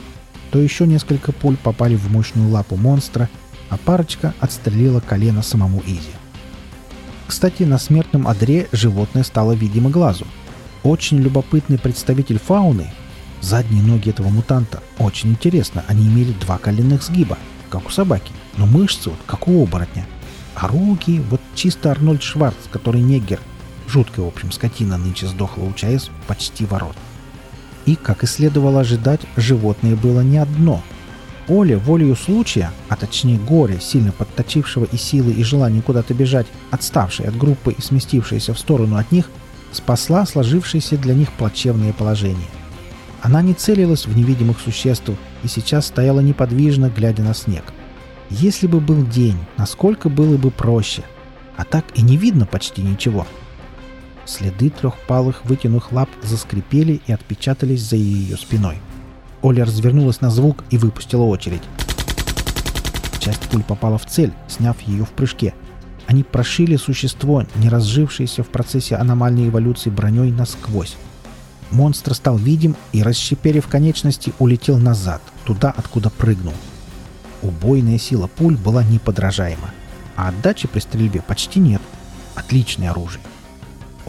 Speaker 2: то еще несколько пуль попали в мощную лапу монстра, а парочка отстрелила колено самому Изи. Кстати, на смертном одре животное стало видимо глазу. Очень любопытный представитель фауны Задние ноги этого мутанта очень интересно. Они имели два коленных сгиба, как у собаки, но мышцы вот как у оборотня. А руки вот чисто Арнольд Шварц, который негер. Жуткая, в общем, скотина нынче сдохла у ЧАЭС почти ворот. И, как и следовало ожидать, животное было не одно. Оля, волею случая, а точнее горе, сильно подточившего и силы, и желания куда-то бежать, отставшей от группы и сместившейся в сторону от них, спасла сложившееся для них плачевное положение. Она не целилась в невидимых существ и сейчас стояла неподвижно, глядя на снег. Если бы был день, насколько было бы проще. А так и не видно почти ничего. Следы трехпалых вытянутых лап заскрипели и отпечатались за ее спиной. Оля развернулась на звук и выпустила очередь. Часть пуль попала в цель, сняв ее в прыжке. Они прошили существо, не разжившееся в процессе аномальной эволюции броней насквозь. Монстр стал видим и, расщеперив конечности, улетел назад, туда, откуда прыгнул. Убойная сила пуль была неподражаема, а отдачи при стрельбе почти нет. Отличное оружие.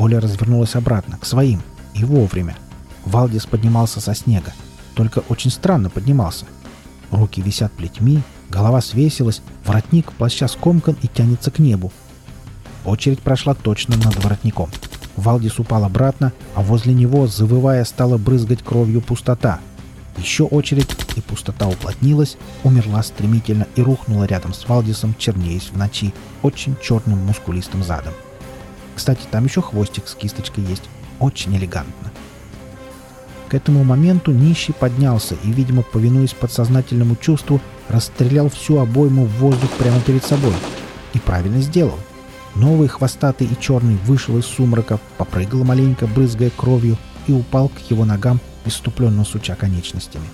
Speaker 2: Оля развернулась обратно, к своим, и вовремя. Валдис поднимался со снега, только очень странно поднимался. Руки висят плетьми, голова свесилась, воротник плаща скомкан и тянется к небу. Очередь прошла точно над воротником. — Валдис упал обратно, а возле него, завывая, стала брызгать кровью пустота. Еще очередь, и пустота уплотнилась, умерла стремительно и рухнула рядом с Валдисом, чернеясь в ночи, очень черным мускулистым задом. Кстати, там еще хвостик с кисточкой есть. Очень элегантно. К этому моменту нищий поднялся и, видимо, повинуясь подсознательному чувству, расстрелял всю обойму в воздух прямо перед собой. И правильно сделал. Новый хвостатый и черный вышел из сумрака, попрыгал маленько, брызгая кровью, и упал к его ногам, иступленно суча конечностями.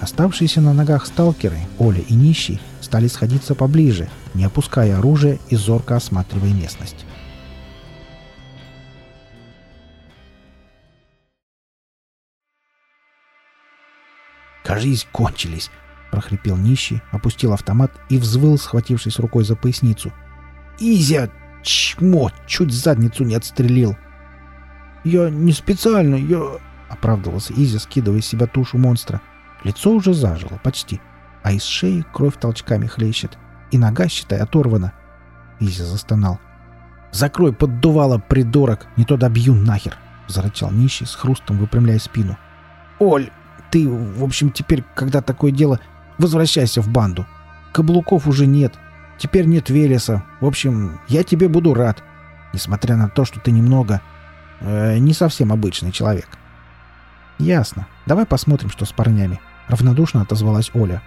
Speaker 2: Оставшиеся на ногах сталкеры, Оля и Нищий, стали сходиться поближе, не опуская оружие и зорко осматривая местность.
Speaker 1: «Кажись, кончились!»
Speaker 2: — прохрипел нищий, опустил автомат и взвыл, схватившись рукой за поясницу. «Изя! Чмо! Чуть задницу не отстрелил!» «Я не специально, я...» — оправдывался Изя, скидывая с себя тушу монстра. Лицо уже зажило, почти, а из шеи кровь толчками хлещет, и нога, считай, оторвана. Изя застонал. «Закрой поддувало, придурок! Не то добью нахер!» — зарычал нищий, с хрустом выпрямляя спину. «Оль, ты, в общем, теперь, когда такое дело, возвращайся в банду. Каблуков уже нет. Теперь нет Велеса. В общем, я тебе буду рад. Несмотря на то, что ты немного... Э, не совсем обычный человек». «Ясно. Давай посмотрим, что с парнями», — равнодушно отозвалась Оля.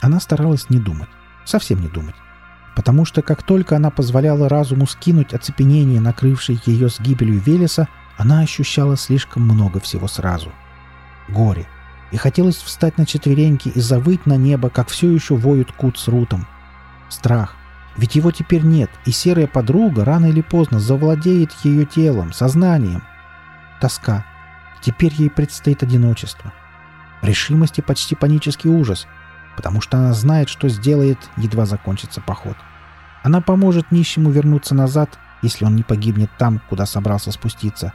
Speaker 2: Она старалась не думать. Совсем не думать потому что как только она позволяла разуму скинуть оцепенение, накрывшее ее с гибелью Велеса, она ощущала слишком много всего сразу. Горе. И хотелось встать на четвереньки и завыть на небо, как все еще воют Кут с Рутом. Страх. Ведь его теперь нет, и серая подруга рано или поздно завладеет ее телом, сознанием. Тоска. Теперь ей предстоит одиночество. Решимость и почти панический ужас, потому что она знает, что сделает, едва закончится поход. Она поможет нищему вернуться назад, если он не погибнет там, куда собрался спуститься.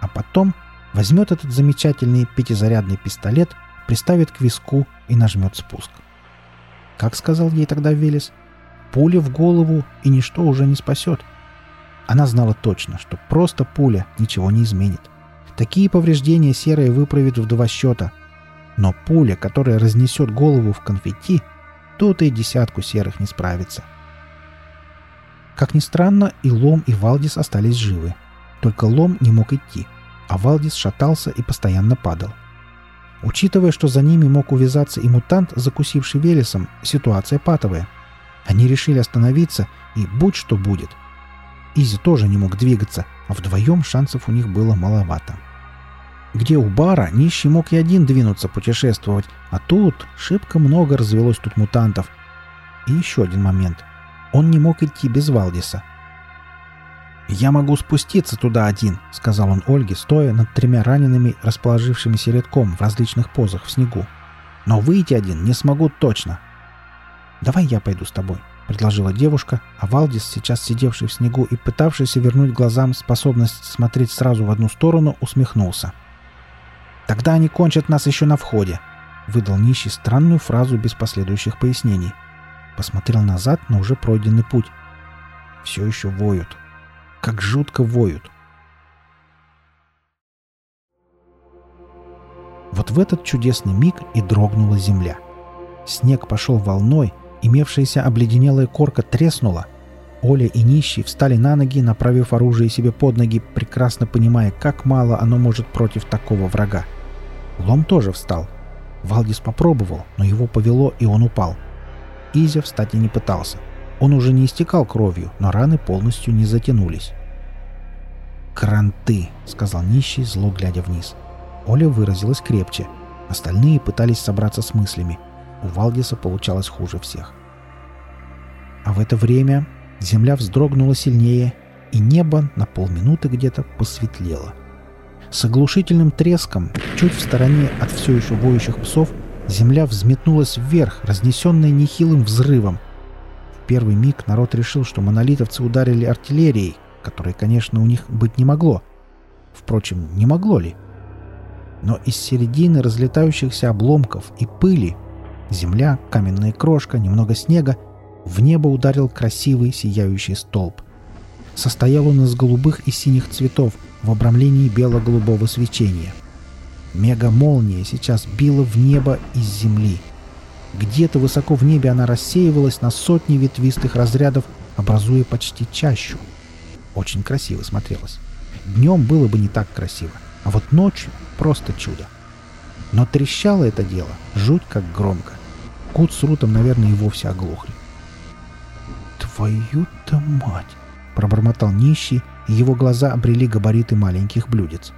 Speaker 2: А потом возьмет этот замечательный пятизарядный пистолет, приставит к виску и нажмет спуск. Как сказал ей тогда Велес, пуля в голову и ничто уже не спасет. Она знала точно, что просто пуля ничего не изменит. Такие повреждения серая выправит в два счета. Но пуля, которая разнесет голову в конфетти, тут и десятку серых не справится. — как ни странно, и Лом, и Валдис остались живы. Только Лом не мог идти, а Валдис шатался и постоянно падал. Учитывая, что за ними мог увязаться и мутант, закусивший Велесом, ситуация патовая. Они решили остановиться, и будь что будет. Изи тоже не мог двигаться, а вдвоем шансов у них было маловато. Где у бара нищий мог и один двинуться путешествовать, а тут шибко много развелось тут мутантов. И еще один момент. Он не мог идти без Валдиса. «Я могу спуститься туда один», — сказал он Ольге, стоя над тремя ранеными, расположившимися редком в различных позах в снегу. «Но выйти один не смогу точно». «Давай я пойду с тобой», — предложила девушка, а Валдис, сейчас сидевший в снегу и пытавшийся вернуть глазам способность смотреть сразу в одну сторону, усмехнулся. «Тогда они кончат нас еще на входе», — выдал нищий странную фразу без последующих пояснений — Посмотрел назад на уже пройденный путь. Все еще воют. Как жутко воют. Вот в этот чудесный миг и дрогнула земля. Снег пошел волной, имевшаяся обледенелая корка треснула. Оля и нищий встали на ноги, направив оружие себе под ноги, прекрасно понимая, как мало оно может против такого врага. Лом тоже встал. Валдис попробовал, но его повело, и он упал. — Изя встать и не пытался. Он уже не истекал кровью, но раны полностью не затянулись. «Кранты!» — сказал нищий, зло глядя вниз. Оля выразилась крепче. Остальные пытались собраться с мыслями. У Валдиса получалось хуже всех. А в это время земля вздрогнула сильнее, и небо на полминуты где-то посветлело. С оглушительным треском, чуть в стороне от все еще воющих псов, Земля взметнулась вверх, разнесенная нехилым взрывом. Первый миг народ решил, что монолитовцы ударили артиллерией, которой, конечно, у них быть не могло. Впрочем, не могло ли? Но из середины разлетающихся обломков и пыли земля, каменная крошка, немного снега в небо ударил красивый сияющий столб. Состоял он из голубых и синих цветов в обрамлении бело-голубого свечения — Мега-молния сейчас била в небо из земли. Где-то высоко в небе она рассеивалась на сотни ветвистых разрядов, образуя почти чащу. Очень красиво смотрелось. Днем было бы не так красиво, а вот ночью просто чудо. Но трещало это дело, жуть как громко. Кут с Рутом, наверное, и вовсе оглохли. «Твою-то мать!» — пробормотал нищий, и его глаза обрели габариты маленьких блюдец.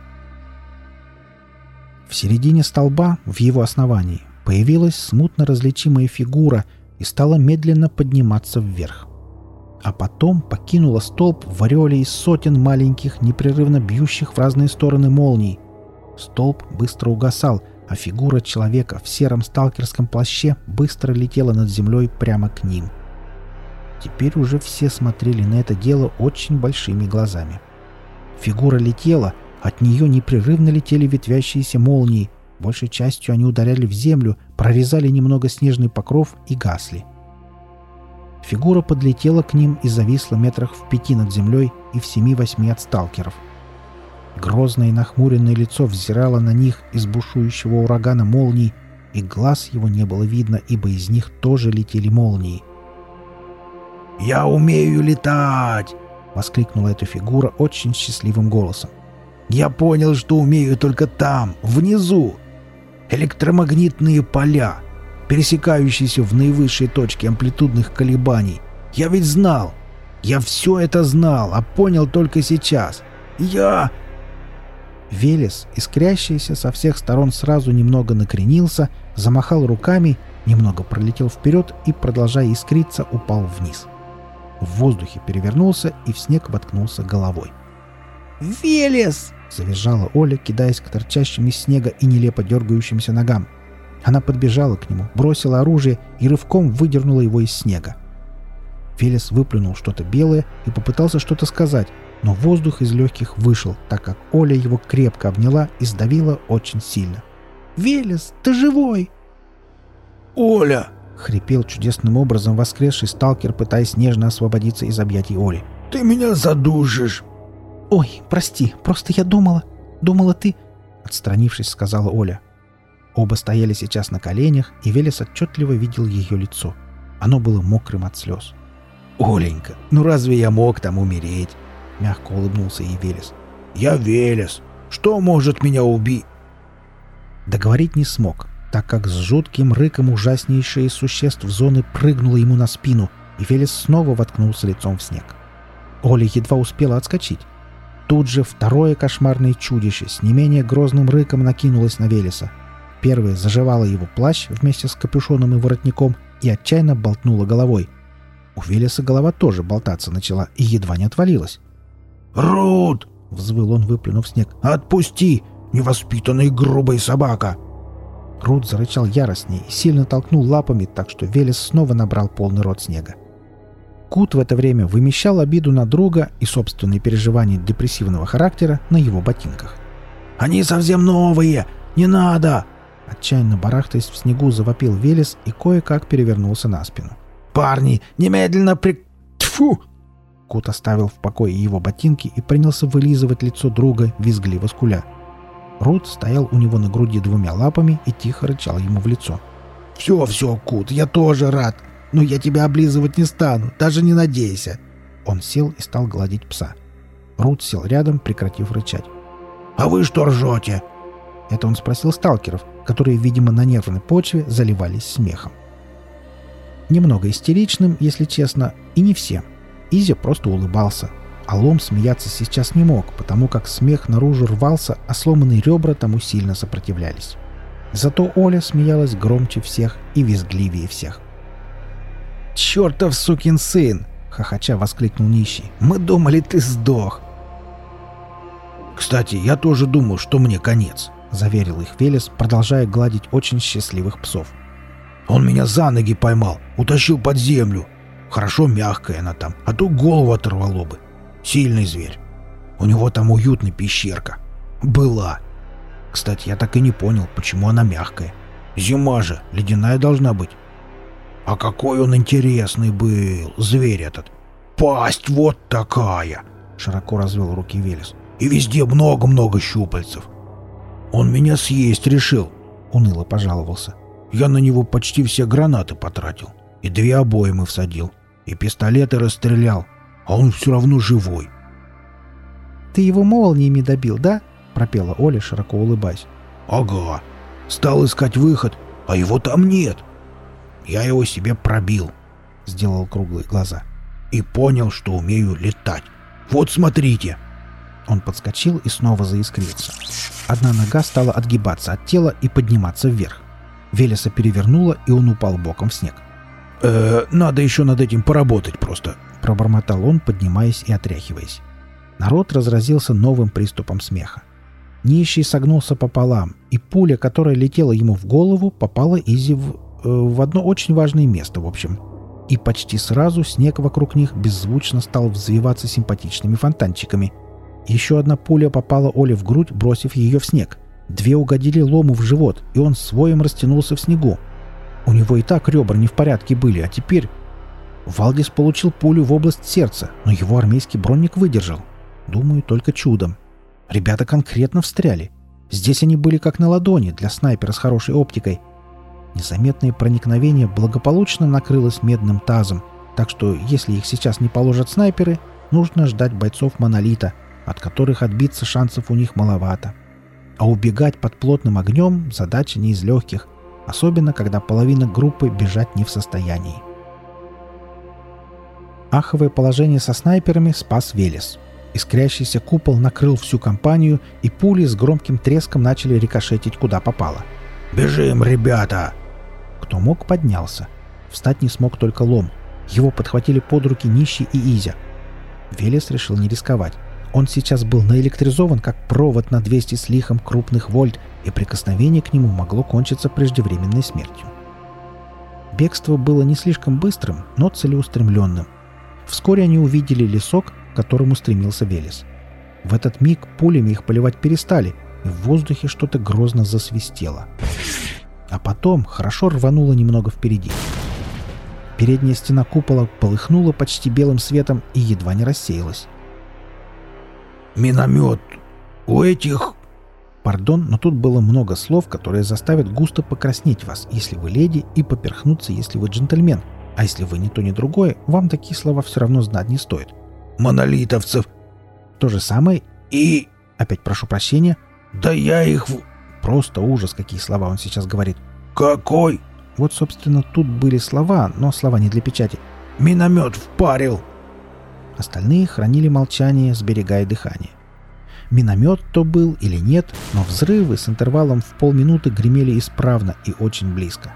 Speaker 2: В середине столба, в его основании, появилась смутно различимая фигура и стала медленно подниматься вверх. А потом покинула столб в ореоле из сотен маленьких, непрерывно бьющих в разные стороны молний. Столб быстро угасал,
Speaker 1: а фигура человека в сером сталкерском плаще быстро летела над землей прямо к ним. Теперь уже все смотрели на это дело очень большими глазами. Фигура летела, от нее непрерывно летели ветвящиеся молнии, большей частью они ударяли в землю, прорезали немного снежный покров и гасли. Фигура подлетела к ним и зависла метрах в пяти над землей и в семи-восьми от сталкеров. Грозное и нахмуренное лицо взирало на них из бушующего урагана молний, и глаз его не было видно, ибо из них тоже летели молнии. «Я умею летать!» — воскликнула эта фигура очень счастливым голосом. «Я понял, что умею только там, внизу. Электромагнитные поля, пересекающиеся в наивысшей точке амплитудных колебаний. Я ведь знал. Я все это знал, а понял только сейчас. Я...» Велес, искрящийся со всех сторон, сразу немного накренился, замахал руками, немного пролетел вперед и, продолжая искриться, упал вниз. В воздухе перевернулся и в снег воткнулся головой. «Велес!» — завизжала Оля, кидаясь к торчащим из снега и нелепо дергающимся ногам. Она подбежала к нему, бросила оружие и рывком выдернула его из снега. Велес выплюнул что-то белое и попытался что-то сказать, но воздух из легких вышел, так как Оля его крепко обняла и сдавила очень сильно. «Велес, ты живой!» «Оля!» — хрипел чудесным образом воскресший сталкер, пытаясь нежно освободиться из объятий Оли. «Ты меня задушишь!» «Ой, прости, просто я думала... Думала, ты...» Отстранившись, сказала Оля. Оба стояли сейчас на коленях, и Велес отчетливо видел ее лицо. Оно было мокрым от слез. «Оленька, ну разве я мог там умереть?» — мягко улыбнулся ей Велес. «Я Велес. Что может меня убить?» Договорить не смог, так как с жутким рыком ужаснейшее из существ зоны прыгнуло ему на спину, и Велес снова воткнулся лицом в снег. Оля едва успела отскочить. Тут же второе кошмарное чудище с не менее грозным рыком накинулось на Велеса. Первое заживало его плащ вместе с капюшоном и воротником и отчаянно болтнуло головой. У Велеса голова тоже болтаться начала и едва не отвалилась. «Рут!» — взвыл он, выплюнув снег. «Отпусти! Невоспитанная грубая собака!» Рут зарычал яростнее и сильно толкнул лапами, так что Велес снова набрал полный рот снега. Кут в это время вымещал обиду на друга и собственные переживания депрессивного характера на его ботинках. «Они совсем новые! Не надо!» Отчаянно барахтаясь в снегу, завопил Велес и кое-как перевернулся на спину. «Парни, немедленно при... Тьфу!» Кот оставил в покое его ботинки и принялся вылизывать лицо друга, визгливо скуля. Рут стоял у него на груди двумя лапами и тихо рычал ему в лицо. «Все, все, Кут, я тоже рад, но я тебя облизывать не стану, даже не надейся!» Он сел и стал гладить пса. Рут сел рядом, прекратив рычать. «А вы что ржете?» Это он спросил сталкеров, которые, видимо, на нервной почве заливались смехом. Немного истеричным, если честно, и не всем. Изя просто улыбался. А Лом смеяться сейчас не мог, потому как смех наружу рвался, а сломанные ребра тому сильно сопротивлялись. Зато Оля смеялась громче всех и визгливее всех. «Чертов сукин сын!» — хохоча воскликнул нищий. «Мы думали, ты сдох!» «Кстати, я тоже думал, что мне конец», — заверил их Велес, продолжая гладить очень счастливых псов. «Он меня за ноги поймал, утащил под землю, Хорошо мягкая она там, а то голову оторвало бы. Сильный зверь. У него там уютная пещерка. Была. Кстати, я так и не понял, почему она мягкая. Зима же, ледяная должна быть. А какой он интересный был, зверь этот. Пасть вот такая, широко развел руки Велес. И везде много-много щупальцев. Он меня съесть решил, уныло пожаловался. Я на него почти все гранаты потратил и две обоймы всадил и пистолеты расстрелял, а он все равно живой.
Speaker 2: «Ты его молниями добил, да?» — пропела Оля, широко улыбаясь.
Speaker 1: «Ага. Стал искать выход, а его там нет. Я его себе пробил», — сделал круглые глаза. «И понял, что умею летать. Вот смотрите!» Он подскочил и снова заискрился. Одна нога стала отгибаться от тела и подниматься вверх. Велеса перевернула, и он упал боком в снег. «Э, «Надо еще над этим поработать просто», — пробормотал он, поднимаясь и отряхиваясь. Народ разразился новым приступом смеха. Нищий согнулся пополам, и пуля, которая летела ему в голову, попала Изи в, в одно очень важное место, в общем. И почти сразу снег вокруг них беззвучно стал взвиваться симпатичными фонтанчиками. Еще одна пуля попала Оле в грудь, бросив ее в снег. Две угодили лому в живот, и он своим растянулся в снегу. У него и так ребра не в порядке были, а теперь... Валдис получил пулю в область сердца, но его армейский бронник выдержал. Думаю, только чудом. Ребята конкретно встряли. Здесь они были как на ладони для снайпера с хорошей оптикой. Незаметное проникновение благополучно накрылось медным тазом, так что если их сейчас не положат снайперы, нужно ждать бойцов монолита, от которых отбиться шансов у них маловато. А убегать под плотным огнем – задача не из легких, особенно когда половина группы бежать не в состоянии. Аховое положение со снайперами спас Велес – Искрящийся купол накрыл всю компанию, и пули с громким треском начали рикошетить куда попало. «Бежим, ребята!» Кто мог, поднялся. Встать не смог только лом. Его подхватили под руки Нищий и Изя. Велес решил не рисковать. Он сейчас был наэлектризован, как провод на 200 с лихом крупных вольт, и прикосновение к нему могло кончиться преждевременной смертью. Бегство было не слишком быстрым, но целеустремленным. Вскоре они увидели лесок, к которому стремился Велес. В этот миг пулями их поливать перестали, и в воздухе что-то грозно засвистело. А потом хорошо рвануло немного впереди. Передняя стена купола полыхнула почти белым светом и едва не рассеялась.
Speaker 2: «Миномет! У этих...»
Speaker 1: Пардон, но тут было много слов, которые заставят густо покраснеть вас, если вы леди, и поперхнуться, если вы джентльмен. А если вы ни то, ни другое, вам такие слова все равно знать не стоит
Speaker 2: монолитовцев.
Speaker 1: То же самое и... Опять прошу прощения.
Speaker 2: Да я их...
Speaker 1: Просто ужас, какие слова он сейчас говорит.
Speaker 2: Какой?
Speaker 1: Вот, собственно, тут были слова, но слова не для печати.
Speaker 2: Миномет впарил.
Speaker 1: Остальные хранили молчание, сберегая дыхание. Миномет то был или нет, но взрывы с интервалом в полминуты гремели исправно и очень близко.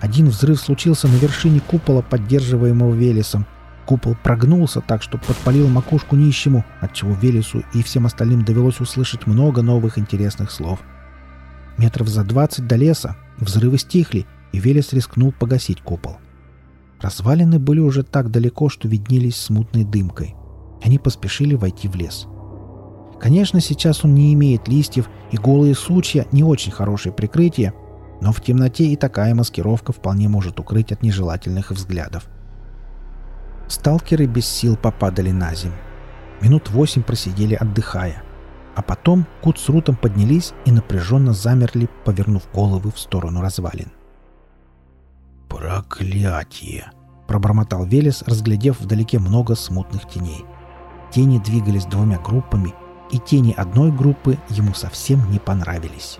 Speaker 1: Один взрыв случился на вершине купола, поддерживаемого Велесом, Купол прогнулся так, что подпалил макушку нищему, отчего Велесу и всем остальным довелось услышать много новых интересных слов. Метров за двадцать до леса взрывы стихли, и Велес рискнул погасить купол. Развалины были уже так далеко, что виднелись смутной дымкой. Они поспешили войти в лес. Конечно, сейчас он не имеет листьев, и голые сучья — не очень хорошее прикрытие, но в темноте и такая маскировка вполне может укрыть от нежелательных взглядов. — Сталкеры без сил попадали на землю. Минут восемь просидели, отдыхая. А потом Кут с Рутом поднялись и напряженно замерли, повернув головы в сторону развалин.
Speaker 2: «Проклятие!»
Speaker 1: — пробормотал Велес, разглядев вдалеке много смутных теней. Тени двигались двумя группами, и тени одной группы ему совсем не понравились.